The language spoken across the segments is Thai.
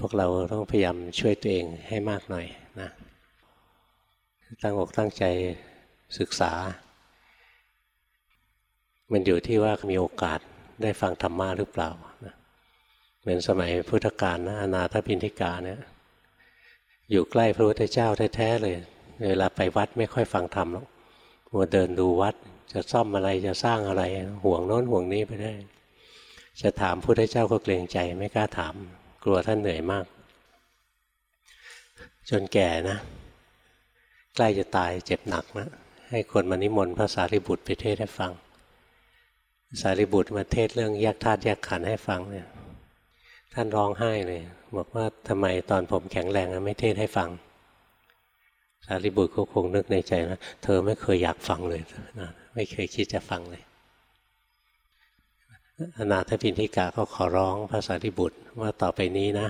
พวกเราต้องพยายามช่วยตัวเองให้มากหน่อยนะตั้งอกตั้งใจศึกษา มันอยู่ที่ว่ามีโอกาสได้ฟังธรรมะหรือเปล่านะเหมือนสมัยพุทธกาลนะอนาถพินธิกาเนี่ยอยู่ใกล้พระพุทธเจ้าแท้ๆเลย เวลาไปวัดไม่ค่อยฟังธรรมหรอกมัวเดินดูวัด จะซ่อมอะไรจะสร้างอะไร ห่วงโน้นห่วงนี้ไปได้ จะถามพระพุทธเจ้าก็เกรงใจไม่กล้าถาม กลัวท่านเหนื่อยมาก จนแก่นะ ใกล้จะตายเจ็บหนักนะให้คนมานิมนต์พระสารีบุตรไปเทศให้ฟัง สารีบุตรมาเทศเรื่องแยกธาตุแยกขันธ์ให้ฟังเนี่ย ท่านร้องไห้เลย บอกว่าทำไมตอนผมแข็งแรงไม่เทศให้ฟัง สารีบุตรก็คงนึกในใจนะเธอไม่เคยอยากฟังเลยนะไม่เคยคิดจะฟังเลย อนาถปินทิกาก็ขอร้องพระสารีบุตรว่าต่อไปนี้นะ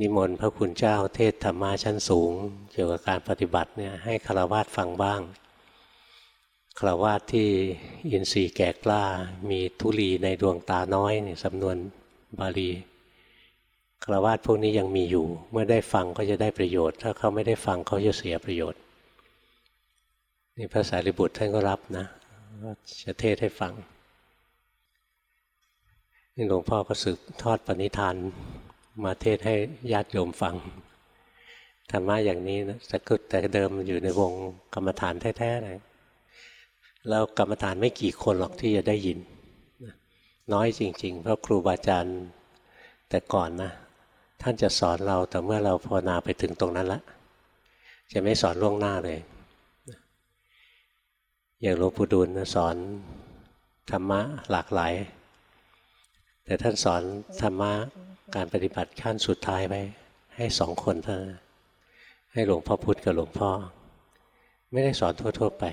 นิมนต์พระคุณเจ้าเทศธรรมะชั้นสูง เกี่ยวกับการปฏิบัติเนี่ยให้คารวะฟังบ้างคารวะที่อินทรีย์แก่กล้ามีทุลีในดวงตาน้อยนี่สำนวนบาลีคารวะพวกนี้ยังมีอยู่ เมื่อได้ฟังก็จะได้ประโยชน์ ถ้าเขาไม่ได้ฟังเขาจะเสียประโยชน์นี่พระสารีบุตรท่านก็รับนะว่าจะเทศให้ฟัง หลวงพ่อก็สืบทอดปณิธานมาเทศให้ญาติโยมฟัง ธรรมะอย่างนี้นะแต่ก็แต่เดิมอยู่ในวงกรรมฐานแท้ๆเลยแล้วกรรมฐานไม่กี่คนหรอกที่จะได้ยิน น้อยจริง ๆ เพราะครูบาอาจารย์แต่ก่อนนะท่านจะสอนเราแต่เมื่อเราภาวนาไปถึงตรงนั้นละ จะไม่สอนล่วงหน้าเลย อย่างหลวงปู่ดูลสอนธรรมะหลากหลาย แต่ท่านสอนธรรมะการปฏิบัติขั้นสุดท้ายไปให้สองคนเท่านั้นให้หลวงพ่อพุธกับหลวงพ่อ ไม่ได้สอนทั่ว ๆ ไป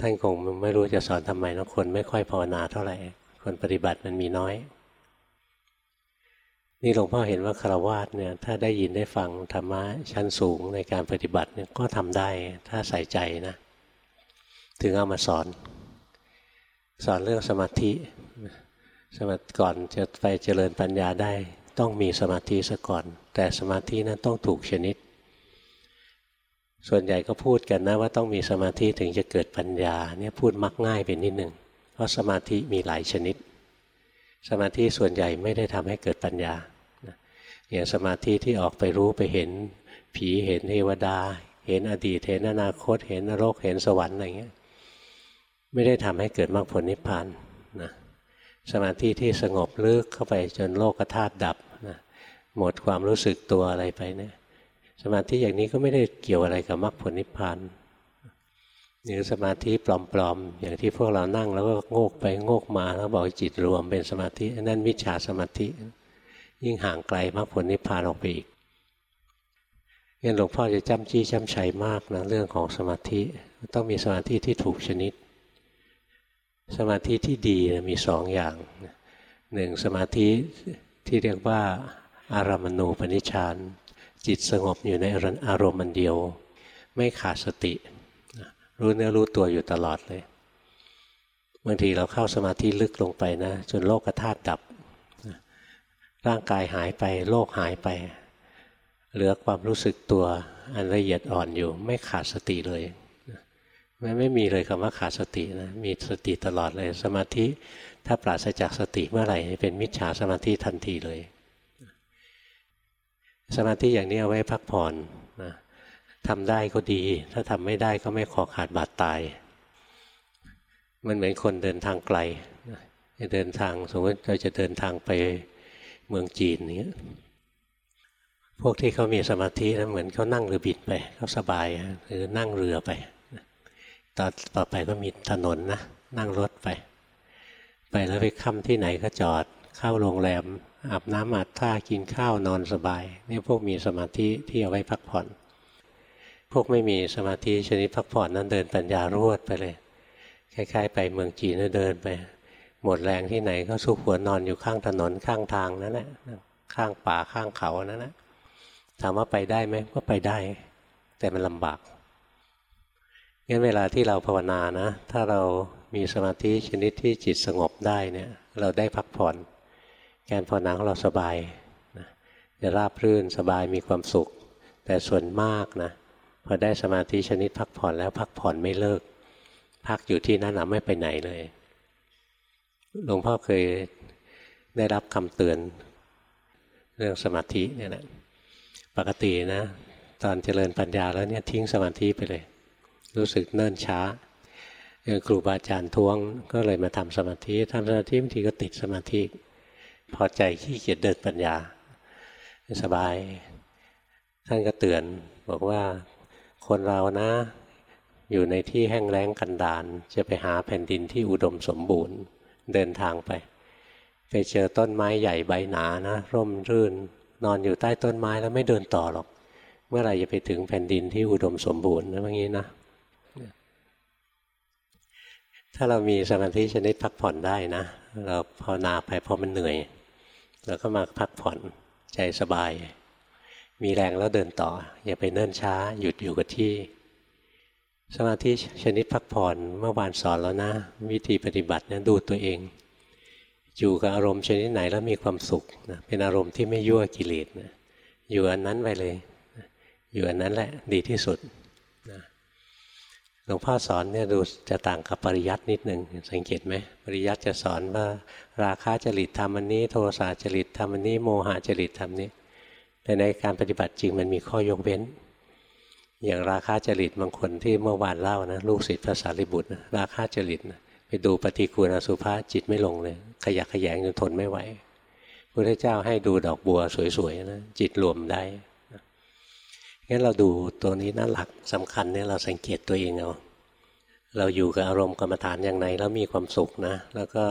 ท่านคงไม่รู้จะสอนทำไมนะคนไม่ค่อยภาวนาเท่าไหร่ คนปฏิบัติมันมีน้อย นี่หลวงพ่อเห็นว่าคารวาสเนี่ยถ้าได้ยินได้ฟังธรรมะชั้นสูงในการปฏิบัติเนี่ยก็ทำได้ถ้าใส่ใจนะ ถึงเอามาสอน สอนเรื่องสมาธิสมาก่อนจะไปเจริญปัญญาได้ต้องมีสมาธิซะก่อน แต่สมาธินั้นต้องถูกชนิด ส่วนใหญ่ก็พูดกันนะว่าต้องมีสมาธิถึงจะเกิดปัญญาเนี่ยพูดมักง่ายไปนิดหนึ่งเพราะสมาธิมีหลายชนิด สมาธิส่วนใหญ่ไม่ได้ทำให้เกิดปัญญาอย่างสมาธิที่ออกไปรู้ไปเห็นผีเห็นเทวดา เห็นอดีตเห็นอนาคต เห็นนรกเห็นสวรรค์อะไรเงี้ย ไม่ได้ทำให้เกิดมรรคผลนิพพานนะสมาธิที่สงบลึกเข้าไปจนโลกธาตุดับนะหมดความรู้สึกตัวอะไรไปเนี่ยสมาธิอย่างนี้ก็ไม่ได้เกี่ยวอะไรกับมรรคผลนิพพานหรือสมาธิปลอมๆ อย่างที่พวกเรานั่งแล้วก็โงกไปโงกมาแล้วบอกจิตรวมเป็นสมาธินั่นมิจฉาสมาธิ ยิ่งห่างไกลมรรคผลนิพพานออกไปอีกงั้นหลวงพ่อจะจำจี้จำชัยมากนะเรื่องของสมาธิ ต้องมีสมาธิที่ถูกชนิด สมาธิที่ดีมีสองอย่างหนึ่งสมาธิที่เรียกว่าอารามณูปนิชานจิตสงบอยู่ในอารมณ์มันเดียว ไม่ขาดสติ รู้เนื้อรู้ตัวอยู่ตลอดเลยบางทีเราเข้าสมาธิลึกลงไปนะ จนโลกธาตุดับ ร่างกายหายไปโลกหายไป เหลือความรู้สึกตัวอันละเอียดอ่อนอยู่ ไม่ขาดสติเลย ไม่ไม่มีเลยคำว่าขาดสตินะมีสติตลอดเลย สมาธิถ้าปราศจากสติเมื่อไหร่เป็นมิจฉาสมาธิทันทีเลย สมาธิอย่างนี้เอาไว้พักผ่อนนะทำได้ก็ดี ถ้าทำไม่ได้ก็ไม่ขอขาดบาดตาย มันเหมือนคนเดินทางไกลเดินทางสมมติเราจะเดินทางไปเมืองจีนนี้พวกที่เขามีสมาธินะเหมือนเขานั่งเรือบินไปเขาสบายหรือนั่งเรือไป ต่อต่อไปก็มีถนนนะนั่งรถไป ไปแล้วไปค่ำที่ไหนก็จอดเข้าโรงแรม อาบน้ำอาบท่ากินข้าวนอนสบายนี่พวกมีสมาธิที่เอาไว้พักผ่อน พวกไม่มีสมาธิชนิดพักผ่อนนั้นเดินปัญญารวดไปเลยคล้ายๆ ไปเมืองจีนเดินไป หมดแรงที่ไหนก็สุขหัวนอนอยู่ข้างถนนข้างทางนั่นแหละข้างป่าข้างเขานั่นแหละถามว่าไปได้ไหมก็ไปได้ แต่มันลำบาก งั้นเวลาที่เราภาวนานะ ถ้าเรามีสมาธิชนิดที่จิตสงบได้เนี่ยเราได้พักผ่อน การภาวนาของเราสบายนะจะราบรื่นสบายมีความสุข แต่ส่วนมากนะพอได้สมาธิชนิดพักผ่อนแล้วพักผ่อนไม่เลิก พักอยู่ที่นั่นนะไม่ไปไหนเลยหลวงพ่อเคยได้รับคำเตือนเรื่องสมาธิเนี่ยนะปกตินะ ตอนเจริญปัญญาแล้วเนี่ยทิ้งสมาธิไปเลย รู้สึกเนิ่นช้าครูบาอาจารย์ท้วงก็เลยมาทำสมาธิทำสมาธิบางทีก็ติดสมาธิ พอใจขี้เกียจเดินปัญญา สบาย ท่านก็เตือนบอกว่าคนเรานะ อยู่ในที่แห้งแล้งกันดานจะไปหาแผ่นดินที่อุดมสมบูรณ์เดินทางไป ไปเจอต้นไม้ใหญ่ใบหนานะ ร่มรื่น นอนอยู่ใต้ต้นไม้แล้วไม่เดินต่อหรอก เมื่อไหร่จะไปถึงแผ่นดินที่อุดมสมบูรณ์นะอย่างนี้นะ ถ้าเรามีสมาธิชนิดพักผ่อนได้นะ เราภาวนาไปพอมันเหนื่อยเราก็มาพักผ่อนใจสบาย มีแรงแล้วเดินต่อ อย่าไปเนิ่นช้า หยุดอยู่กับที่ สมาธิชนิดพักผ่อนเมื่อวานสอนแล้วนะ วิธีปฏิบัตินี่ยดูตัวเอง อยู่กับอารมณ์ชนิดไหนแล้วมีความสุขนะเป็นอารมณ์ที่ไม่ยั่วกิเลสนะอยู่อันนั้นไปเลย อยู่อันนั้นแหละดีที่สุด หลวงพ่อสอนเนี่ยดูจะต่างกับปริยัตินิดหนึ่งสังเกตไหมปริยัติจะสอนว่า ราคะจริตทำอันนี้ โทสะจริตทำอันนี้ โมหะจริตทำนี้ แต่ในการปฏิบัติจริงมันมีข้อยกเว้น อย่างราคะจริตบางคนที่เมื่อวานเล่านะลูกศิษย์พระสารีบุตรนะราคะจริตนะไปดูปฏิกูลอสุภะจิตไม่ลงเลย ขยักขยงจนทนไม่ไหวพระเจ้าให้ดูดอกบัวสวยๆนะจิตรวมได้ งั้นเราดูตัวนี้นะหลักสำคัญเนี่ยเราสังเกตตัวเองเอาเราอยู่กับอารมณ์กรรมฐานอย่างไรแล้วมีความสุขนะ แล้วก็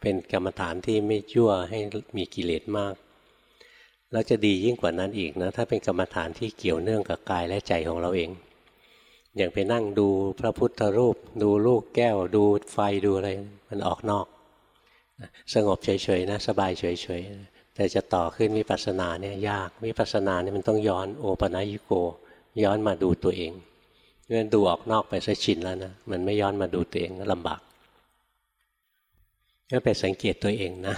เป็นกรรมฐานที่ไม่ยั่วให้มีกิเลสมากแล้วจะดียิ่งกว่านั้นอีกนะถ้าเป็นกรรมฐานที่เกี่ยวเนื่องกับกายและใจของเราเอง อย่างไปนั่งดูพระพุทธรูป ดูลูกแก้ว ดูไฟดูอะไร มันออกนอก สงบเฉยๆนะ สบายเฉยๆ แต่จะต่อขึ้นวิปัสสนาเนี่ยยากวิปัสสนาเนี่ยมันต้องย้อนโอปัญิโก ย้อนมาดูตัวเองเงื่อนดูออกนอกไปซะชินแล้วนะมันไม่ย้อนมาดูตัวเองก็ลำบากก็ไปสังเกตตัวเองนะ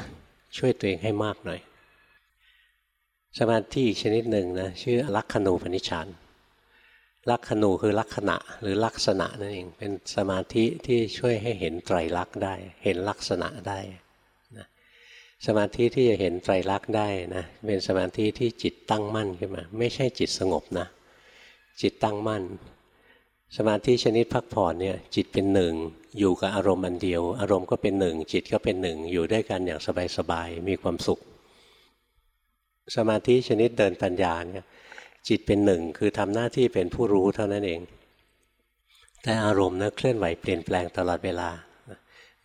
ช่วยตัวเองให้มากหน่อย สมาธิอีกชนิดหนึ่งนะชื่อลักขณูปนิชานลักขณูคือลักษณะหรือลักษณะนั่นเองเป็นสมาธิที่ช่วยให้เห็นไตรลักษณ์ได้ เห็นลักษณะได้ สมาธิที่จะเห็นไตรลักษณ์ได้นะเป็นสมาธิที่จิตตั้งมั่นขึ้นมา ไม่ใช่จิตสงบนะ จิตตั้งมั่น สมาธิชนิดพักผ่อนเนี่ยจิตเป็นหนึ่ง อยู่กับอารมณ์อันเดียว อารมณ์ก็เป็นหนึ่ง จิตก็เป็นหนึ่ง อยู่ด้วยกันอย่างสบายๆมีความสุข สมาธิชนิดเดินปัญญาเนี่ยจิตเป็นหนึ่งคือทำหน้าที่เป็นผู้รู้เท่านั้นเอง แต่อารมณ์นะเคลื่อนไหวเปลี่ยนแปลงตลอดเวลา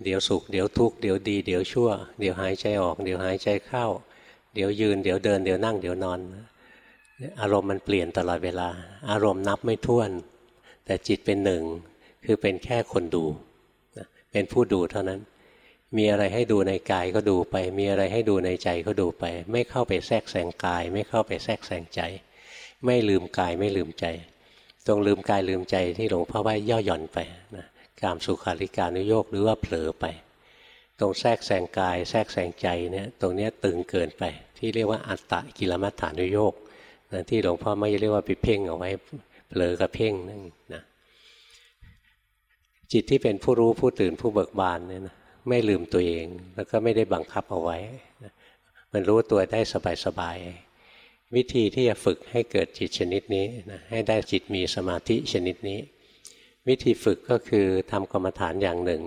เดี๋ยวสุขเดี๋ยวทุกข์เดี๋ยวดีเดี๋ยวชั่ว เดี๋ยวหายใจออก เดี๋ยวหายใจเข้า เดี๋ยวยืน เดี๋ยวเดินเดี๋ยวนั่งเดี๋ยวนอน อารมณ์มันเปลี่ยนตลอดเวลา อารมณ์นับไม่ถ้วน แต่จิตเป็นหนึ่งคือเป็นแค่คนดู เป็นผู้ดูเท่านั้น มีอะไรให้ดูในกายก็ดูไป มีอะไรให้ดูในใจก็ดูไป ไม่เข้าไปแทรกแซงกาย ไม่เข้าไปแทรกแซงใจ ไม่ลืมกายไม่ลืมใจ ตรงลืมกายลืมใจที่หลวงพ่อว่าย่อหย่อนไปนะ กามสุขาริการนุโยกหรือว่าเผลอไป ตรงแทรกแซงกาย แทรกแซงใจเนี่ยตรงนี้ตึงเกินไป ที่เรียกว่าอัตตะกิลมัฏฐานุโยกนะที่หลวงพ่อไม่เรียกว่าไปเพ่งเอาไว้เผลอกับเพ่งนั่นนะจิตที่เป็นผู้รู้ผู้ตื่นผู้เบิกบานเนี่ยนะไม่ลืมตัวเอง แล้วก็ไม่ได้บังคับเอาไว้นะมันรู้ตัวได้สบายๆวิธีที่จะฝึกให้เกิดจิตชนิดนี้นะให้ได้จิตมีสมาธิชนิดนี้ วิธีฝึกก็คือทำกรรมฐานอย่างหนึ่ง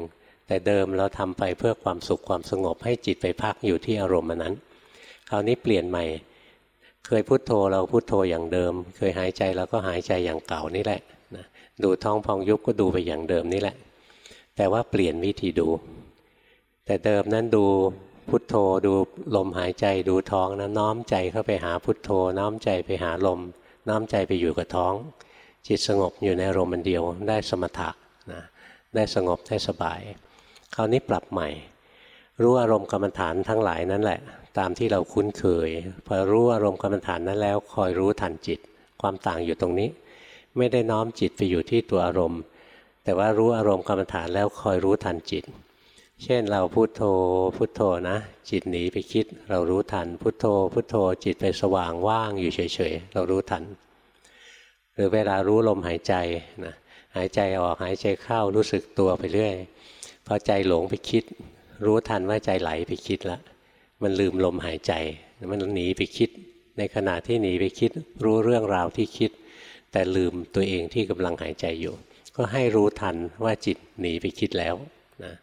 แต่เดิมเราทำไปเพื่อความสุขความสงบให้จิตไปพักอยู่ที่อารมณ์นั้น คราวนี้เปลี่ยนใหม่ เคยพุโทโธเราพุโทโธอย่างเดิม เคยหายใจเราก็หายใจอย่างเก่านี่แหละนะดูท้องพองยุบก็ดูไปอย่างเดิมนี่แหละ แต่ว่าเปลี่ยนวิธีดู แต่เดิมนั้นดูพุทโธดูลมหายใจดูท้องนะน้อมใจเข้าไปหาพุทโธ น้อมใจไปหาลม น้อมใจไปอยู่กับท้อง จิตสงบอยู่ในอารมณ์เดียว ได้สมถะนะได้สงบได้สบาย คราวนี้ปรับใหม่ รู้อารมณ์กรรมฐานทั้งหลายนั่นแหละ ตามที่เราคุ้นเคย พอรู้อารมณ์กรรมฐานนั้นแล้ว คอยรู้ทันจิต ความต่างอยู่ตรงนี้ ไม่ได้น้อมจิตไปอยู่ที่ตัวอารมณ์ แต่ว่ารู้อารมณ์กรรมฐานแล้วคอยรู้ทันจิต เช่นเราพุโทโธพุโทโธนะ จิตหนีไปคิด เรารู้ทันพุโทโธพุโทโธ จิตไปสว่างว่างอยู่เฉยๆเรารู้ทัน หรือเวลารู้ลมหายใจนะหายใจออกหายใจเข้ารู้สึกตัวไปเรื่อยพอใจหลงไปคิด รู้ทันว่าใจไหลไปคิดละมันลืมลมหายใจ มันหนีไปคิด ในขณะที่หนีไปคิด รู้เรื่องราวที่คิด แต่ลืมตัวเองที่กำลังหายใจอยู่ ก็ให้รู้ทันว่าจิตหนีไปคิดแล้วนะ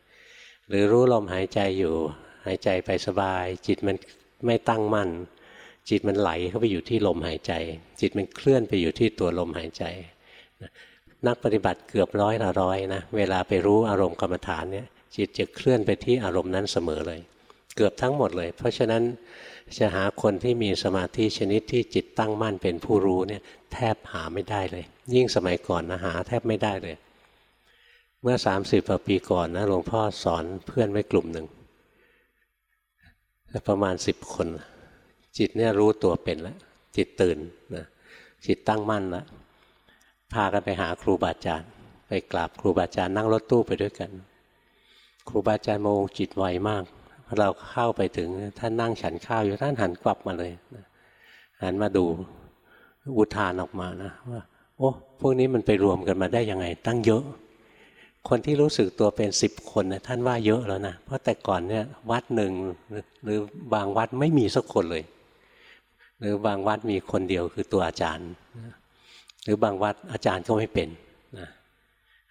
หรือรู้ลมหายใจอยู่ หายใจไปสบาย จิตมันไม่ตั้งมั่น จิตมันไหลเข้าไปอยู่ที่ลมหายใจ จิตมันเคลื่อนไปอยู่ที่ตัวลมหายใจ นักปฏิบัติเกือบร้อยละร้อยนะเวลาไปรู้อารมณ์กรรมฐานเนี่ยจิตจะเคลื่อนไปที่อารมณ์นั้นเสมอเลย เกือบทั้งหมดเลย เพราะฉะนั้นจะหาคนที่มีสมาธิชนิดที่จิตตั้งมั่นเป็นผู้รู้เนี่ยแทบหาไม่ได้เลย ยิ่งสมัยก่อนนะหาแทบไม่ได้เลย เมื่อสามสิบปีก่อนนะหลวงพ่อสอนเพื่อนไว้กลุ่มหนึ่งประมาณสิบคน จิตเนี่ยรู้ตัวเป็นแล้วจิตตื่นนะจิตตั้งมั่นแล้วพากันไปหาครูบาอาจารย์ ไปกราบครูบาอาจารย์นั่งรถตู้ไปด้วยกัน ครูบาอาจารย์โมงจิตไวมากเราเข้าไปถึงท่านนั่งฉันข้าวอยู่ท่านหันกลับมาเลยหันมาดูอุทานออกมานะว่าโอ้พวกนี้มันไปรวมกันมาได้ยังไง ตั้งเยอะ คนที่รู้สึกตัวเป็นสิบคนนะท่านว่าเยอะแล้วนะเพราะแต่ก่อนเนี่ยวัดหนึ่งหรือบางวัดไม่มีสักคนเลย หรือบางวัดมีคนเดียวคือตัวอาจารย์ หรือบางวัดอาจารย์ก็ไม่เป็นนะ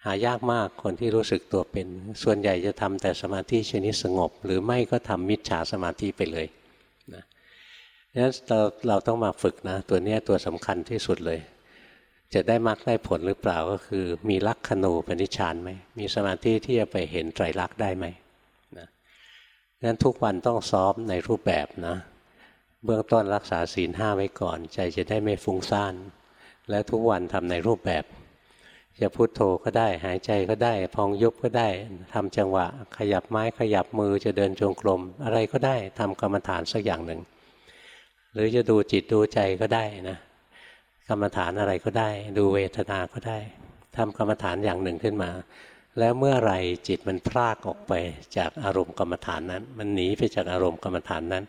หายากมากคนที่รู้สึกตัวเป็น ส่วนใหญ่จะทำแต่สมาธิชนิดสงบ หรือไม่ก็ทำมิจฉาสมาธิไปเลยนะนั้นเราเราต้องมาฝึกนะ ตัวนี้ตัวสำคัญที่สุดเลย จะได้มรรคได้ผลหรือเปล่าก็คือ มีลักขณูปนิชานไหมมีสมาธิที่จะไปเห็นไตรลักษณ์ได้ไหมนะนั้นทุกวันต้องซ้อมในรูปแบบนะ เบื้องต้นรักษาศีลห้าไว้ก่อน ใจจะได้ไม่ฟุ้งซ่าน และทุกวันทำในรูปแบบ จะพุโทโธก็ได้หายใจก็ได้ พองยุบก็ได้ทำจังหวะ ขยับไม้ขยับมือจะเดินจงกรม อะไรก็ได้ทำกรรมฐานสักอย่างหนึ่ง หรือจะดูจิตดูใจก็ได้นะกรรมฐานอะไรก็ได้ ดูเวทนาก็ได้ทำกรรมฐานอย่างหนึ่งขึ้นมา แล้วเมื่อไรจิตมันพลากออกไปจากอารมณ์กรรมฐานนั้น มันหนีไปจากอารมณ์กรรมฐานนั้น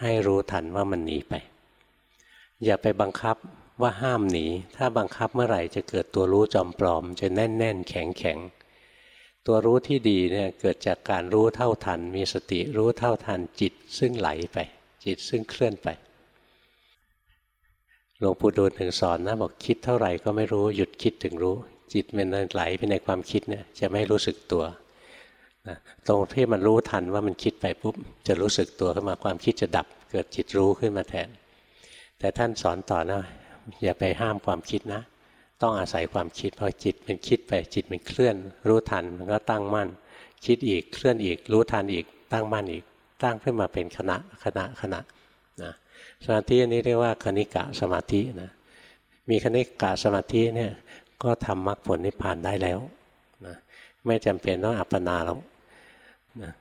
ให้รู้ทันว่ามันหนีไป อย่าไปบังคับว่าห้ามหนี ถ้าบังคับเมื่อไหร่จะเกิดตัวรู้จอมปลอม จะแน่นแน่นแข็งแข็งตัวรู้ที่ดีเนี่ยเกิดจากการรู้เท่าทัน มีสติรู้เท่าทันจิตซึ่งไหลไป จิตซึ่งเคลื่อนไปหลวงปู่ดูลถึงสอนนะบอกคิดเท่าไหร่ก็ไม่รู้หยุดคิดถึงรู้ จิตมันไหลไปในความคิดเนี่ยจะไม่รู้สึกตัว นะตรงที่มันรู้ทันว่ามันคิดไปปุ๊บจะรู้สึกตัวขึ้นมาความคิดจะดับ เกิดจิตรู้ขึ้นมาแทน แต่ท่านสอนต่อนะอย่าไปห้ามความคิดนะ ต้องอาศัยความคิดพอจิตมันคิดไปจิตมันเคลื่อน รู้ทันมันก็ตั้งมั่น คิดอีกเคลื่อนอีก รู้ทันอีก ตั้งมั่นอีก ตั้งขึ้นมาเป็นคณะคณะคณะนะสมาธินี้เรียกว่าคณิกะสมาธินะมีคณิกะสมาธิเนี่ยก็ทำมรรคผลนิพพานได้แล้วนะไม่จำเป็นต้องอัปปนาแล้ว นะ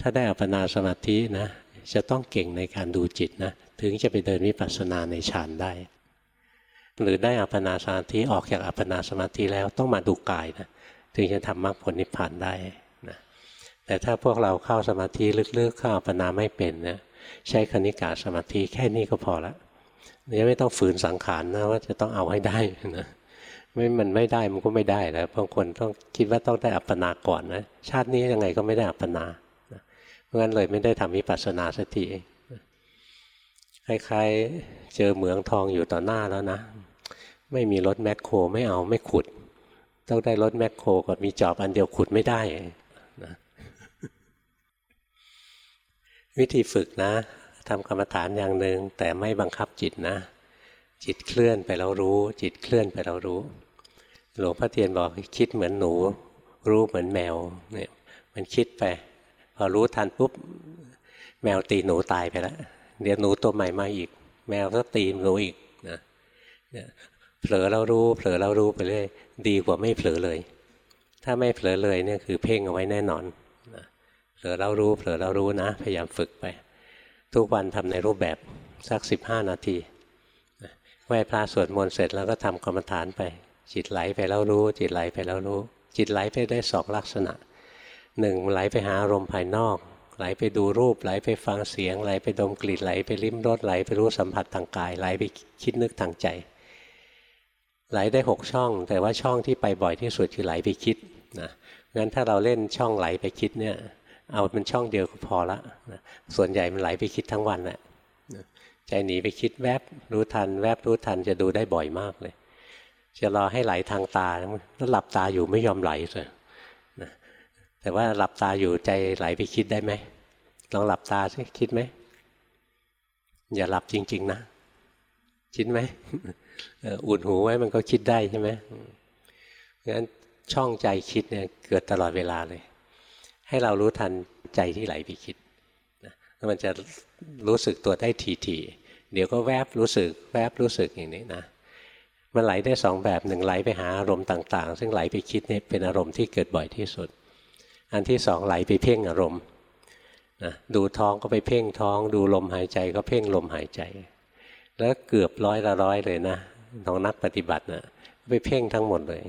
ถ้าได้อัปปนาสมาธินะจะต้องเก่งในการดูจิตนะถึงจะไปเดินวิปัสสนาในฌานได้ หรือได้อัปปนาสมาธิออกจากอัปปนาสมาธิแล้วต้องมาดูกายนะถึงจะทำมรรคผลนิพพานได้นะแต่ถ้าพวกเราเข้าสมาธิลึกๆเข้าอัปปนาไม่เป็นนะใช้คณิกาสมาธิแค่นี้ก็พอละเนี่ยไม่ต้องฝืนสังขารนะว่าจะต้องเอาให้ได้นะ ไม่มันไม่ได้มันก็ไม่ได้แล้วบางคนต้องคิดว่าต้องได้อัปปนาก่อนนะชาตินี้ยังไงก็ไม่ได้อัปปนาเพราะงั้นเลยไม่ได้ทำวิปัสสนาสักทีคล้ายๆเจอเหมืองทองอยู่ต่อหน้าแล้วนะ ไม่มีรถแมคโครไม่เอาไม่ขุด ต้องได้รถแมคโครก่อนมีจอบอันเดียวขุดไม่ได้นะวิธีฝึกนะทำกรรมฐานอย่างหนึ่งแต่ไม่บังคับจิตนะ จิตเคลื่อนไปแล้วรู้ จิตเคลื่อนไปแล้วรู้ หลวงพ่อเทียนบอกคิดเหมือนหนู รู้เหมือนแมวเนี่ยมันคิดไปพอรู้ทันปุ๊บแมวตีหนูตายไปแล้วเดี๋ยวหนูตัวใหม่มาอีก แมวก็ตีหนูอีกนะเผลอเรารู้เผลอเรารู้ไปเรื่อยดีกว่าไม่เผลอเลย ถ้าไม่เผลอเลยเนี่ยคือเพ่งเอาไว้แน่นอนนะเผลอเรารู้เผลอเรารู้นะ พยายามฝึกไป ทุกวันทำในรูปแบบสักสิบห้านาทีไหว้พระสวดมนต์เสร็จแล้วก็ทำกรรมฐานไป จิตไหลไปแล้วรู้ จิตไหลไปแล้วรู้ จิตไหลไปได้สองลักษณะหนึ่งไหลไปหาอารมณ์ภายนอก ไหลไปดูรูป ไหลไปฟังเสียง ไหลไปดมกลิ่นไหลไปลิ้มรสไหลไปรู้สัมผัสทางกาย ไหลไปคิดนึกทางใจ ไหลได้หกช่อง แต่ว่าช่องที่ไปบ่อยที่สุดคือไหลไปคิดนะงั้นถ้าเราเล่นช่องไหลไปคิดเนี่ยเอาเป็นช่องเดียวก็พอละนะส่วนใหญ่มันไหลไปคิดทั้งวันแหละใจหนีไปคิดแวบรู้ทัน แวบรู้ทันจะดูได้บ่อยมากเลย จะรอให้ไหลทางตาแล้วหลับตาอยู่ไม่ยอมไหลเลยนะแต่ว่าหลับตาอยู่ใจไหลไปคิดได้ไหมลองหลับตาสิคิดไหมอย่าหลับจริง ๆ นะคิดไหมอุ่นหูไว้มันก็คิดได้ใช่ไหมงั้นช่องใจคิดเนี่ยเกิดตลอดเวลาเลย ให้เรารู้ทันใจที่ไหลไปคิดนะแล้วมันจะรู้สึกตัวได้ทีๆเดี๋ยวก็แวบรู้สึก แวบรู้สึกอย่างนี้นะ มันไหลได้สองแบบหนึ่งไหลไปหาอารมณ์ต่างๆ ซึ่งไหลไปคิดเนี่ยเป็นอารมณ์ที่เกิดบ่อยที่สุด อันที่สองไหลไปเพ่งอารมณ์นะดูท้องก็ไปเพ่งท้อง ดูลมหายใจก็เพ่งลมหายใจ แล้วเกือบร้อยละร้อยเลยนะของนักปฏิบัตินะไปเพ่งทั้งหมดเลย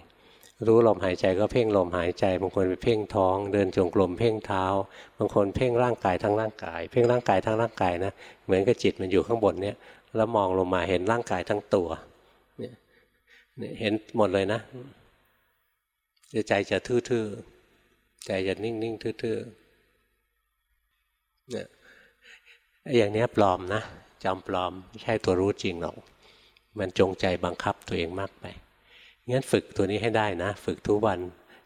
รู้ลมหายใจก็เพ่งลมหายใจ บางคนไปเพ่งท้อง เดินจงกรมเพ่งเท้า บางคนเพ่งร่างกายทั้งร่างกาย เพ่งร่างกายทั้งร่างกายนะ เหมือนกับจิตมันอยู่ข้างบนเนี่ยแล้วมองลงมาเห็นร่างกายทั้งตัว เห็นหมดเลยนะใจจะทื่อๆใจจะนิ่งๆทื่อๆเนี่ยอย่างนี้ปลอมนะจำปลอมไม่ใช่ตัวรู้จริงหรอก มันจงใจบังคับตัวเองมากไปงั้นฝึกตัวนี้ให้ได้นะ ฝึกทุกวัน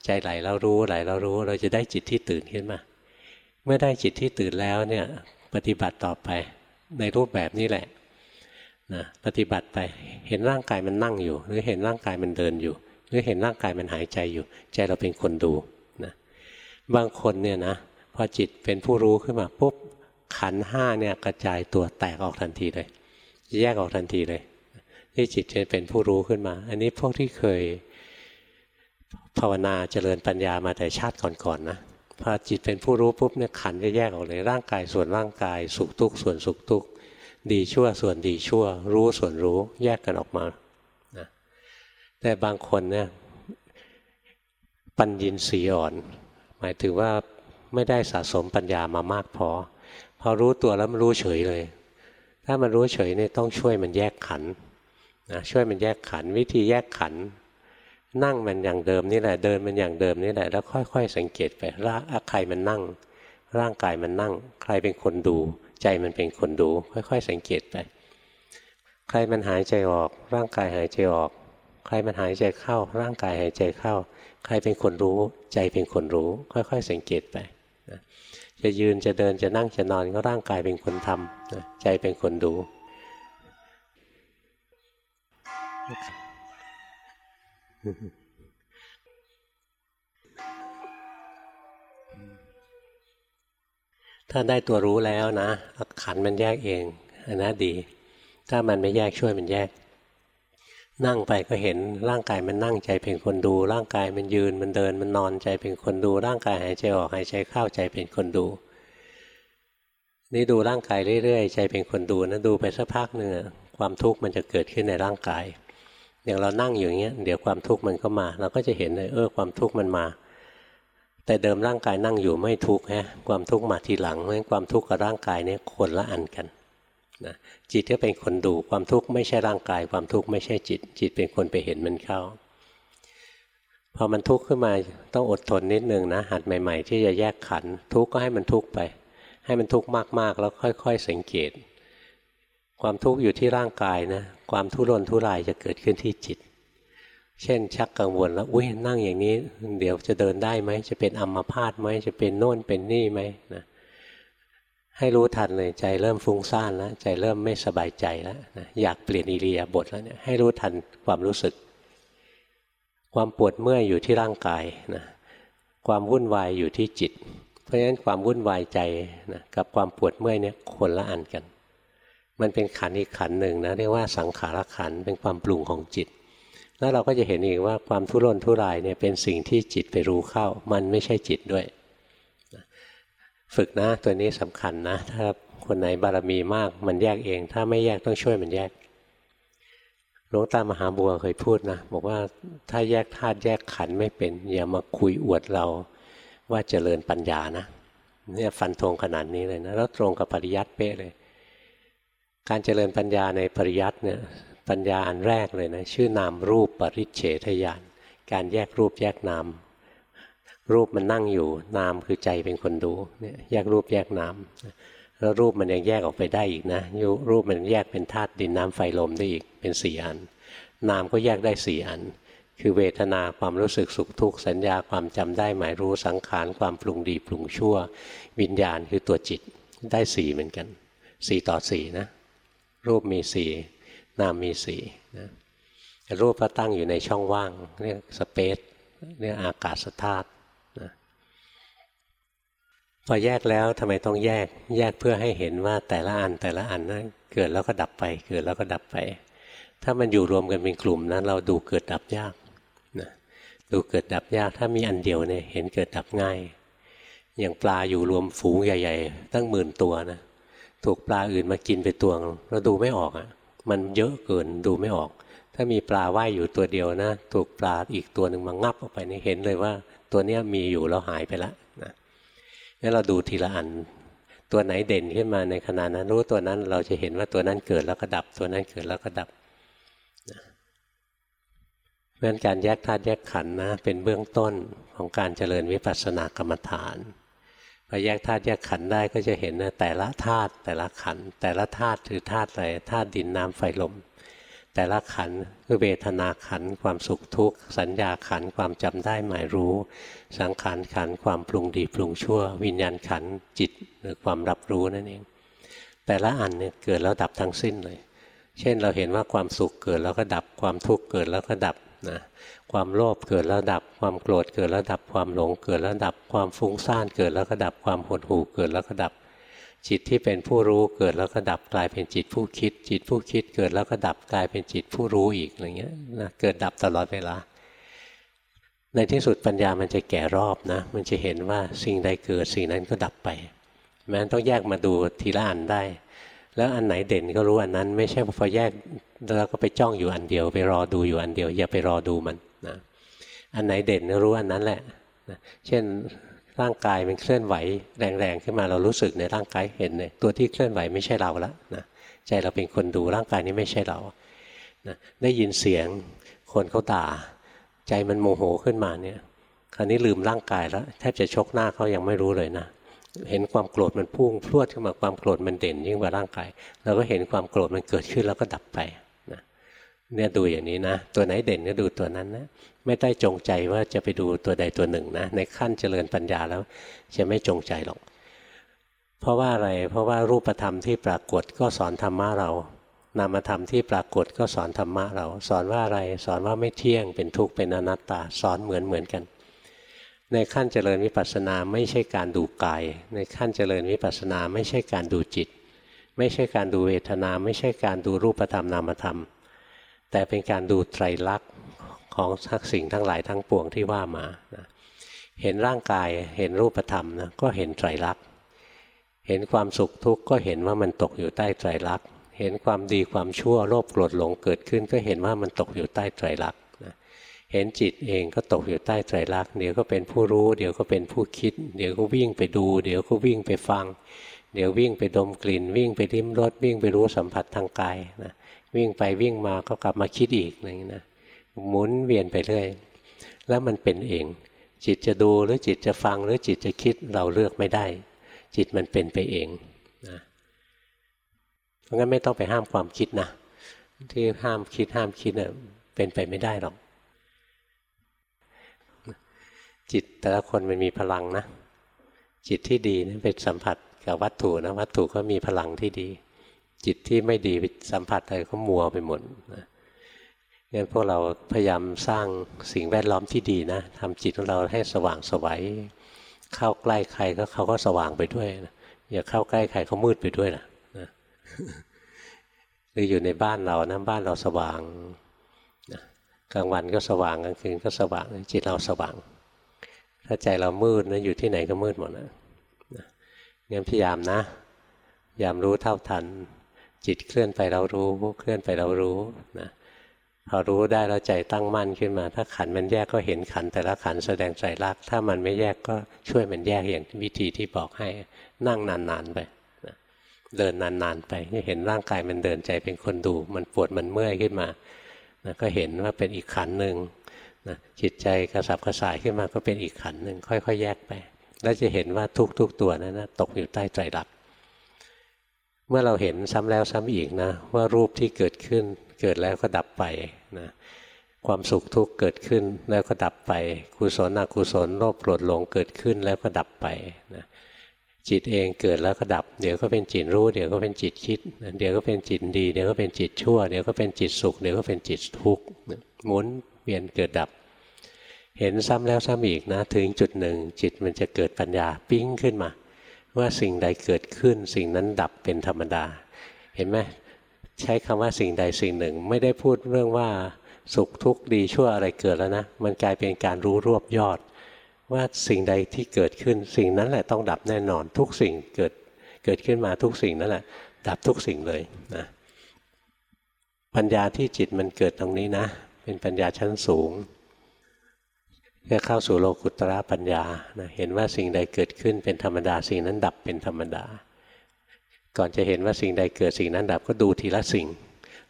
ใจไหลแล้วรู้ไหลแล้วรู้ เราจะได้จิตที่ตื่นขึ้นมา เมื่อได้จิตที่ตื่นแล้วเนี่ย ปฏิบัติต่อไปในรูปแบบนี้แหละ นะปฏิบัติไปเห็นร่างกายมันนั่งอยู่ หรือเห็นร่างกายมันเดินอยู่ หรือเห็นร่างกายมันหายใจอยู่ ใจเราเป็นคนดูนะบางคนเนี่ยนะพอจิตเป็นผู้รู้ขึ้นมาปุ๊บขันห้าเนี่ยกระจายตัวแตกออกทันทีเลยแยกออกทันทีเลยที่จิตจะเป็นผู้รู้ขึ้นมา อันนี้พวกที่เคยภาวนาเจริญปัญญามาแต่ชาติก่อนๆนนะพอจิตเป็นผู้รู้ปุ๊บเนี่ยขันจะแยกออกเลยร่างกายส่วนร่างกาย สุขทุกข์ส่วนสุขทุกข์ ดีชั่วส่วนดีชั่ว รู้ส่วนรู้แยกกันออกมานะแต่บางคนเนี่ยปัญญินสีอ่อน หมายถึงว่าไม่ได้สะสมปัญญามามากพอ พอรู้ตัวแล้วมันรู้เฉยเลย ถ้ามันรู้เฉยเนี่ยต้องช่วยมันแยกขันนะช่วยมันแยกขันวิธีแยกขัน นั่งมันอย่างเดิมนี่แหละเดินมันอย่างเดิมนี่แหละแล้วค่อย ๆ สังเกตไปร่างใครมันนั่ง ร่างกายมันนั่ง ใครเป็นคนดู ใจมันเป็นคนดู ค่อย ๆ สังเกตไปใครมันหายใจออก ร่างกายหายใจออก ใครมันหายใจเข้า ร่างกายหายใจเข้า ใครเป็นคนรู้ ใจเป็นคนรู้ ค่อย ๆ สังเกตไปนะจะยืนจะเดินจะนั่งจะนอนก็ร่างกายเป็นคนทำนะใจเป็นคนดู ถ้าได้ตัวรู้แล้วนะขันมันแยกเองอันนั้นดี ถ้ามันไม่แยกช่วยมันแยก นั่งไปก็เห็นร่างกายมันนั่งใจเป็นคนดู ร่างกายมันยืนมันเดินมันนอนใจเป็นคนดู ร่างกายหายใจออกหายใจเข้าใจเป็นคนดู นี่ดูร่างกายเรื่อยๆใจเป็นคนดูนะดูไปสักพักหนึ่งความทุกข์มันจะเกิดขึ้นในร่างกายอย่างเรานั่งอยู่อย่างเงี้ยเดี๋ยวความทุกข์มันก็มา เราก็จะเห็นเลยเออความทุกข์มันมา แต่เดิมร่างกายนั่งอยู่ไม่ทุกข์ฮะความทุกข์มาทีหลังเพราะงั้นความทุกข์กับร่างกายเนี่ยคนละอันกันนะจิตก็เป็นคนดูความทุกข์ไม่ใช่ร่างกาย ความทุกข์ไม่ใช่จิต จิตเป็นคนไปเห็นมันเข้าพอมันทุกข์ขึ้นมาต้องอดทนนิดนึงนะหัดใหม่ ๆ ที่จะแยกขันทุกข์ก็ให้มันทุกข์ไป ให้มันทุกข์มากๆ แล้วค่อย ๆ สังเกต ความทุกข์อยู่ที่ร่างกายนะความทุรนทุรายจะเกิดขึ้นที่จิต เช่น ชักกังวลแล้วอุ้ยนั่งอย่างนี้ เดี๋ยวจะเดินได้ไหมจะเป็นอัมพาตไหมจะเป็นโน่นเป็นนี่ไหมนะให้รู้ทันเลยใจเริ่มฟุ้งซ่านแล้วใจเริ่มไม่สบายใจแล้วนะอยากเปลี่ยนอิริยาบถแล้วเนี่ยให้รู้ทันความรู้สึก ความปวดเมื่อยอยู่ที่ร่างกายนะความวุ่นวายอยู่ที่จิต เพราะฉะนั้นความวุ่นวายใจนะกับความปวดเมื่อยเนี่ยคนละอันกัน มันเป็นขันอีกขันหนึ่งนะเรียกว่าสังขารขันเป็นความปรุงของจิต แล้วเราก็จะเห็นอีกว่าความทุรนทุรายเนี่ยเป็นสิ่งที่จิตไปรู้เข้า มันไม่ใช่จิตด้วย ฝึกนะตัวนี้สำคัญนะ ถ้าคนไหนบารมีมากมันแยกเอง ถ้าไม่แยกต้องช่วยมันแยกหลวงตามหาบัวเคยพูดนะ บอกว่าถ้าแยกธาตุแยกขันไม่เป็น อย่ามาคุยอวดเราว่าเจริญปัญญานะเนี่ยฟันธงขนาดนี้เลยนะ แล้วตรงกับปริยัติเป๊ะเลย การเจริญปัญญาในปริยัติเนี่ย ปัญญาอันแรกเลยนะชื่อนามรูปปริเฉทญาณการแยกรูปแยกนาม รูปมันนั่งอยู่นามคือใจเป็นคนดูเนี่ยแยกรูปแยกนามแล้วรูปมันยังแยกออกไปได้อีกนะรูปมันแยกเป็นธาตุดินน้ำไฟลมได้อีกเป็นสี่อัน นามก็แยกได้สี่อัน คือเวทนาความรู้สึกสุขทุกข์สัญญาความจำได้หมายรู้สังขารความปรุงดีปรุงชั่ว วิญญาณคือตัวจิตได้สี่เหมือนกันสี่ต่อสี่นะรูปมีสี่ นามมีสี่นะรูปก็ตั้งอยู่ในช่องว่างเรียกสเปซเรียกอากาศธาตุนะพอแยกแล้วทำไมต้องแยก แยกเพื่อให้เห็นว่าแต่ละอันแต่ละอันนะเกิดแล้วก็ดับไปเกิดแล้วก็ดับไป ถ้ามันอยู่รวมกันเป็นกลุ่มนะเราดูเกิดดับยากนะดูเกิดดับยากถ้ามีอันเดียวเนี่ยเห็นเกิดดับง่าย อย่างปลาอยู่รวมฝูงใหญ่ ๆ ตั้งหมื่นตัวนะถูกปลาอื่นมากินไปตัวเราดูไม่ออกอะ่ะ มันเยอะเกินดูไม่ออก ถ้ามีปลาว่ายอยู่ตัวเดียวนะ ถูกปลาอีกตัวหนึ่งมางับออกไปนี่เห็นเลยว่า ตัวเนี้ยมีอยู่แล้วหายไปแล้วนะงั้นเราดูทีละอัน ตัวไหนเด่นขึ้นมาในขณะนั้นรู้ตัวนั้นเราจะเห็นว่าตัวนั้นเกิดแล้วก็ดับ ตัวนั้นเกิดแล้วก็ดับเพราะฉะนั้นการแยกธาตุแยกขันธ์นะ เป็นเบื้องต้นของการเจริญวิปัสสนากรรมฐาน อแยกธาตุแยกขันได้ก็จะเห็นนะแต่ละธาตุแต่ละขันแต่ละธาตุคือธาตุอะไรธาตุดินน้ำไฟลม แต่ละขันคือเวทนาขันความสุขทุกข์ สัญญาขันความจำได้หมายรู้ สังขารขันความปรุงดีปรุงชั่ว วิญญาณขันจิตหรือความรับรู้นั่นเอง แต่ละอันเนี่ยเกิดแล้วดับทั้งสิ้นเลย เช่นเราเห็นว่าความสุขเกิดแล้วก็ดับความทุกข์เกิดแล้วก็ดับ นะความโลภเกิดแล้วดับ ความโกรธเกิดแล้วดับ ความหลงเกิดแล้วดับ ความฟุ้งซ่านเกิดแล้วก็ดับ ความหดหู่เกิดแล้วก็ดับ จิตที่เป็นผู้รู้เกิดแล้วก็ดับกลายเป็นจิตผู้คิด จิตผู้คิดเกิดแล้วก็ดับกลายเป็นจิตผู้รู้อีกอะไรเงี้ยนะเกิดดับตลอดเวลา ในที่สุดปัญญามันจะแก่รอบนะ มันจะเห็นว่าสิ่งใดเกิดสิ่งนั้นก็ดับไปแม้ต้องแยกมาดูทีละอันได้ แล้วอันไหนเด่นก็รู้อันนั้น ไม่ใช่พอแยกแล้วก็ไปจ้องอยู่อันเดียว ไปรอดูอยู่อันเดียว อย่าไปรอดูมันนะอันไหนเด่นก็รู้อันนั้นแหละนะเช่นร่างกายมันเคลื่อนไหวแรงๆขึ้นมาเรารู้สึกในร่างกายเห็นเลยตัวที่เคลื่อนไหวไม่ใช่เราแล้วนะใจเราเป็นคนดูร่างกายนี้ไม่ใช่เรานะได้ยินเสียงคนเขาด่า ใจมันโมโหขึ้นมาเนี่ยคราวนี้ลืมร่างกายแล้วแทบจะชกหน้าเขายังไม่รู้เลยนะ เห็นความโกรธมันพุ่งพรวดขึ้นมาความโกรธมันเด่นยิ่งกว่าร่างกายเราก็เห็นความโกรธมันเกิดขึ้นแล้วก็ดับไปนะเนี่ยดูอย่างนี้นะ ตัวไหนเด่นก็ดูตัวนั้นนะไม่ได้จงใจว่าจะไปดูตัวใดตัวหนึ่งนะในขั้นเจริญปัญญาแล้วจะไม่จงใจหรอก เพราะว่าอะไรเพราะว่ารูปธรรมที่ปรากฏก็สอนธรรมะเรานามธรรมที่ปรากฏก็สอนธรรมะเรา สอนว่าอะไรสอนว่าไม่เที่ยงเป็นทุกข์เป็นอนัตตา สอนเหมือนเหมือนกัน ในขั้นเจริญวิปัสสนาไม่ใช่การดูกาย ในขั้นเจริญวิปัสสนาไม่ใช่การดูจิต ไม่ใช่การดูเวทนา ไม่ใช่การดูรูปธรรมนามธรรม แต่เป็นการดูไตรลักษณ์ของทักสิ่งทั้งหลายทั้งปวงที่ว่ามานะเห็นร่างกายเห็นรูปธรรมนะก็เห็นไตรลักษณ์เห็นความสุขทุกข์ก็เห็นว่ามันตกอยู่ใต้ไตรลักษณ์เห็นความดีความชั่วโลภโกรธหลงเกิดขึ้น ก็เห็นว่ามันตกอยู่ใต้ไตรลักษณ์ เห็นจิตเองก็ตกอยู่ใต้ไตรลักษณ์เดี๋ยวก็เป็นผู้รู้ เดี๋ยวก็เป็นผู้คิด เดี๋ยวก็วิ่งไปดู เดี๋ยวก็วิ่งไปฟัง เดี๋ยววิ่งไปดมกลิ่น วิ่งไปลิ้มรสวิ่งไปรู้สัมผัสทางกายนะวิ่งไปวิ่งมาก็กลับมาคิดอีกอะไรอย่างนี้นะหมุนเวียนไปเรื่อยแล้วมันเป็นเอง จิตจะดูหรือจิตจะฟังหรือจิตจะคิดเราเลือกไม่ได้ จิตมันเป็นไปเองนะเพราะงั้นไม่ต้องไปห้ามความคิดนะที่ห้ามคิดห้ามคิดเนะ่ยเป็นไปไม่ได้หรอก จิตแต่ละคนมันมีพลังนะ จิตที่ดีนี่เป็นสัมผัสกับวัตถุนะวัตถุก็มีพลังที่ดี จิตที่ไม่ดีไปสัมผัสอะไรก็มัวไปหมดนะงั้นพวกเราพยายามสร้างสิ่งแวดล้อมที่ดีนะทำจิตของเราให้สว่างสวัยเข้าใกล้ใครก็เขาก็สว่างไปด้วยนะอย่าเข้าใกล้ใครเขามืดไปด้วยนะนะหรืออยู่ในบ้านเรานะบ้านเราสว่างนะกลางวันก็สว่างกลางคืนก็สว่างจิตเราสว่าง ถ้าใจเรามืดนะอยู่ที่ไหนก็มืดหมดนะงั้นพยายามนะพยายามรู้เท่าทัน จิตเคลื่อนไปเรารู้เคลื่อนไปเรารู้นะพอรู้ได้แล้วใจตั้งมั่นขึ้นมา ถ้าขันมันแยกก็เห็นขันแต่ละขันแสดงใจรัก ถ้ามันไม่แยกก็ช่วยมันแยกอย่างวิธีที่บอกให้นั่งนานๆไปเดินนานๆไปเห็นร่างกายมันเดินใจเป็นคนดู มันปวดมันเมื่อยขึ้นมานะก็เห็นว่าเป็นอีกขันหนึ่ง นะจิตใจกระสับกระส่ายขึ้นมาก็เป็นอีกขันหนึ่งค่อย ๆ แยกไป แล้วจะเห็นว่าทุกๆตัวนั้นนะตกอยู่ใต้ใจรักเมื่อเราเห็นซ้ำแล้วซ้ำอีกนะ ว่ารูปที่เกิดขึ้น เกิดแล้วก็ดับไปนะความสุขทุกข์เกิดขึ้นแล้วก็ดับไปกุศลอกุศลโลภโกรธหลงเกิดขึ้นแล้วก็ดับไปนะจิตเองเกิดแล้วก็ดับ เดี๋ยวก็เป็นจิตรู้ เดี๋ยวก็เป็นจิตคิด เดี๋ยวก็เป็นจิตดี เดี๋ยวก็เป็นจิตชั่ว เดี๋ยวก็เป็นจิตสุข เดี๋ยวก็เป็นจิตทุกข์หมุน เวียนเกิดดับ เห็นซ้ำแล้วซ้ำอีกนะ ถึงจุดหนึ่ง จิตมันจะเกิดปัญญาปิ้งขึ้นมา ว่าสิ่งใดเกิดขึ้น สิ่งนั้นดับเป็นธรรมดา เห็นไหมใช้คำว่าสิ่งใดสิ่งหนึ่ง ไม่ได้พูดเรื่องว่าสุขทุกข์ดีชั่วอะไรเกิดแล้วนะ มันกลายเป็นการรู้รวบยอด ว่าสิ่งใดที่เกิดขึ้น สิ่งนั้นแหละต้องดับแน่นอน ทุกสิ่งเกิดเกิดขึ้นมาทุกสิ่งนั่นแหละ ดับทุกสิ่งเลยนะปัญญาที่จิตมันเกิดตรงนี้นะ เป็นปัญญาชั้นสูงจะเข้าสู่โลกุตระปัญญานะเห็นว่าสิ่งใดเกิดขึ้นเป็นธรรมดา สิ่งนั้นดับเป็นธรรมดา ก่อนจะเห็นว่าสิ่งใดเกิดสิ่งนั้นดับก็ดูทีละสิ่ง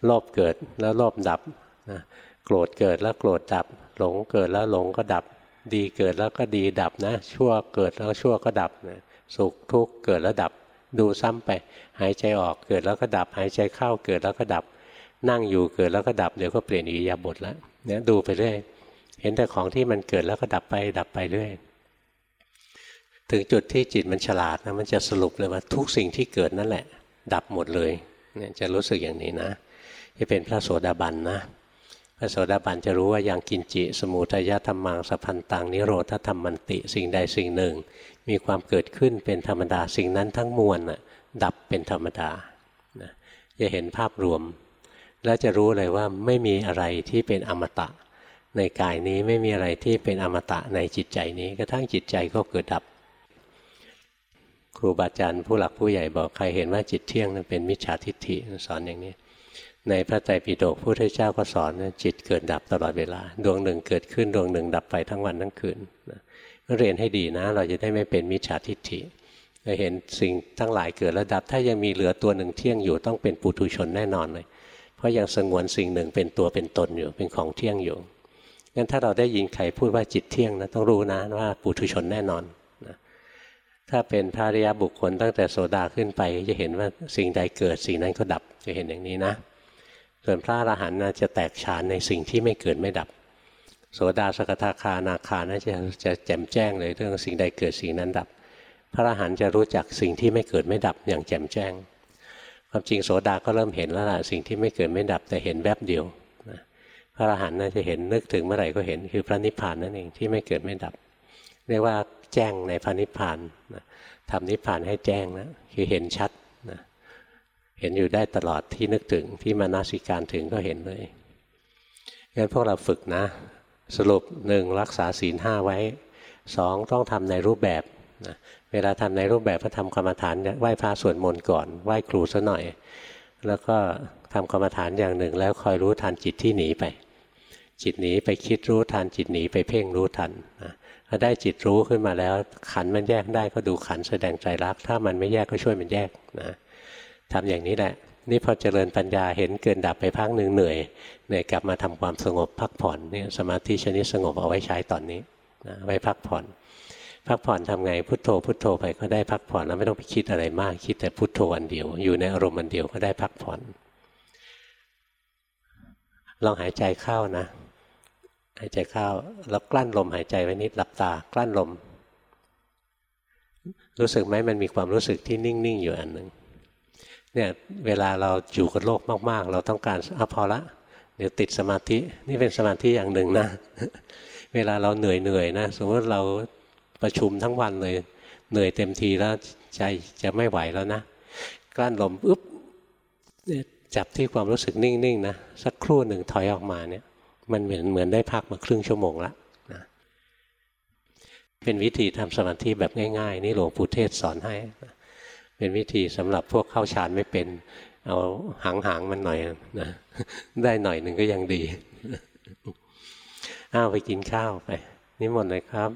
โลภเกิดแล้วโลภดับนะโกรธเกิดแล้วโกรธดับ หลงเกิดแล้วหลงก็ดับ ดีเกิดแล้วก็ดีดับนะ ชั่วเกิดแล้วชั่วก็ดับนะสุขทุกข์เกิดแล้วดับ ดูซ้ำไป หายใจออกเกิดแล้วก็ดับ หายใจเข้าเกิดแล้วก็ดับ นั่งอยู่เกิดแล้วก็ดับเดี๋ยวก็เปลี่ยนอิริยาบถแล้วเนี่ยดูไปเรื่อยเห็นแต่ของที่มันเกิดแล้วก็ดับไปดับไปเรื่อยถึงจุดที่จิตมันฉลาดนะมันจะสรุปเลยว่าทุกสิ่งที่เกิดนั่นแหละ ดับหมดเลยเนี่ยจะรู้สึกอย่างนี้นะจะเป็นพระโสดาบันนะพระโสดาบันจะรู้ว่าอย่างกินจิ สมุทัยธรรมังสัพพันตังนิโรธธรรมมันติสิ่งใดสิ่งหนึ่ง มีความเกิดขึ้นเป็นธรรมดาสิ่งนั้นทั้งมวลนะดับเป็นธรรมดาจะเห็นภาพรวม และจะรู้เลยว่าไม่มีอะไรที่เป็นอมตะ ในกายนี้ไม่มีอะไรที่เป็นอมตะในจิตใจนี้กระทั่งจิตใจก็เกิดดับ ครูบาอาจารย์ผู้หลักผู้ใหญ่บอกใครเห็นว่าจิตเที่ยงนั้นเป็นมิจฉาทิฏฐิสอนอย่างนี้ ในพระไตรปิฎกพระพุทธเจ้าก็สอนจิตเกิดดับตลอดเวลา ดวงหนึ่งเกิดขึ้นดวงหนึ่งดับไปทั้งวันทั้งคืนก็เรียนให้ดีนะ เราจะได้ไม่เป็นมิจฉาทิฏฐิเราเห็นสิ่งทั้งหลายเกิดแล้วดับ ถ้ายังมีเหลือตัวหนึ่งเที่ยงอยู่ต้องเป็นปุถุชนแน่นอนเลย ราะยังสงวนสิ่งหนึ่งเป็นตัวเป็นตนอยู่เป็นของเที่ยงอยู่งั้นถ้าเราได้ยินใครพูดว่าจิตเที่ยงนะต้องรู้นะว่าปุถุชนแน่นอนนะถ้าเป็นพระริยบุคคลตั้งแต่โสดาขึ้นไปจะเห็นว่าสิ่งใดเกิดสิ่งนั้นก็ดับจะเห็นอย่างนี้นะ ส่วนพระอรหันต์นะจะแตกฉานในสิ่งที่ไม่เกิดไม่ดับ โสดาสกทาคานาคานะจะจะแจ่มแจ้งเลยเรื่องสิ่งใดเกิดสิ่งนั้นดับ พระอรหันต์จะรู้จักสิ่งที่ไม่เกิดไม่ดับอย่างแจ่มแจ้ง ความจริงโสดาก็เริ่มเห็นแล้วล่ะสิ่งที่ไม่เกิดไม่ดับแต่เห็นแวบเดียวนะพระอรหันต์น่าจะเห็นนึกถึงเมื่อไหร่ก็เห็นคือพระนิพพานนั่นเองที่ไม่เกิดไม่ดับ เรียกว่าแจ้งในพระนิพพานทำนิพพานให้แจ้งนะคือเห็นชัดเห็นอยู่ได้ตลอดที่นึกถึงที่มานาสิการถึงก็เห็นเลยงั้นพวกเราฝึกนะ สรุปหนึ่งรักษาศีลห้าไว้สองต้องทำในรูปแบบนะ เวลาทำในรูปแบบก็ทำกรรมฐานไหว้พระสวดมนต์ก่อนไหว้ครูซะหน่อย แล้วก็ทำกรรมฐานอย่างหนึ่ง แล้วคอยรู้ทันจิตที่หนีไป จิตหนีไปคิดรู้ทันจิตหนีไปเพ่งรู้ทันนะได้จิตรู้ขึ้นมาแล้ว ขันมันแยกได้ก็ดูขันแสดงใจรัก ถ้ามันไม่แยกก็ช่วยมันแยกนะทำอย่างนี้แหละ นี่พอเจริญปัญญาเห็นเกินดับไปพักหนึ่งเหนื่อยเหนื่อยกลับมาทำความสงบพักผ่อนนี่สมาธิชนิดสงบเอาไว้ใช้ตอนนี้นะไว้พักผ่อน พักผ่อนทำไงพุทโธพุทโธไปก็ได้พักผ่อนแล้วไม่ต้องไปคิดอะไรมาก คิดแต่พุทโธอันเดียว อยู่ในอารมณ์อันเดียวก็ได้พักผ่อน ลองหายใจเข้านะ หายใจเข้าแล้วกลั้นลมหายใจไว้นิดหลับตากลั้นลม รู้สึกไหมมันมีความรู้สึกที่นิ่งๆอยู่อันหนึ่งเนี่ยเวลาเราอยู่กับโลกมาก ๆ เราต้องการอพอละเดี๋ยวติดสมาธินี่เป็นสมาธิอย่างหนึ่งนะ เวลาเราเหนื่อยเหนื่อยนะ สมมติเรา ประชุมทั้งวันเลย เหนื่อยเต็มทีแล้วใจจะไม่ไหวแล้วนะกลั้นลมอึ๊บจับที่ความรู้สึกนิ่งๆนะสักครู่หนึ่งถอยออกมาเนี่ย มันเหมือนเหมือนได้พักมาครึ่งชั่วโมงละนะเป็นวิธีทำสมาธิแบบง่ายๆ นี่หลวงปู่เทศสอนให้นะเป็นวิธีสำหรับพวกเข้าฌานไม่เป็น เอาหางหางมันหน่อยนะได้หน่อยหนึ่งก็ยังดีอ้าวไปกินข้าวไปนิมนต์เลยครับ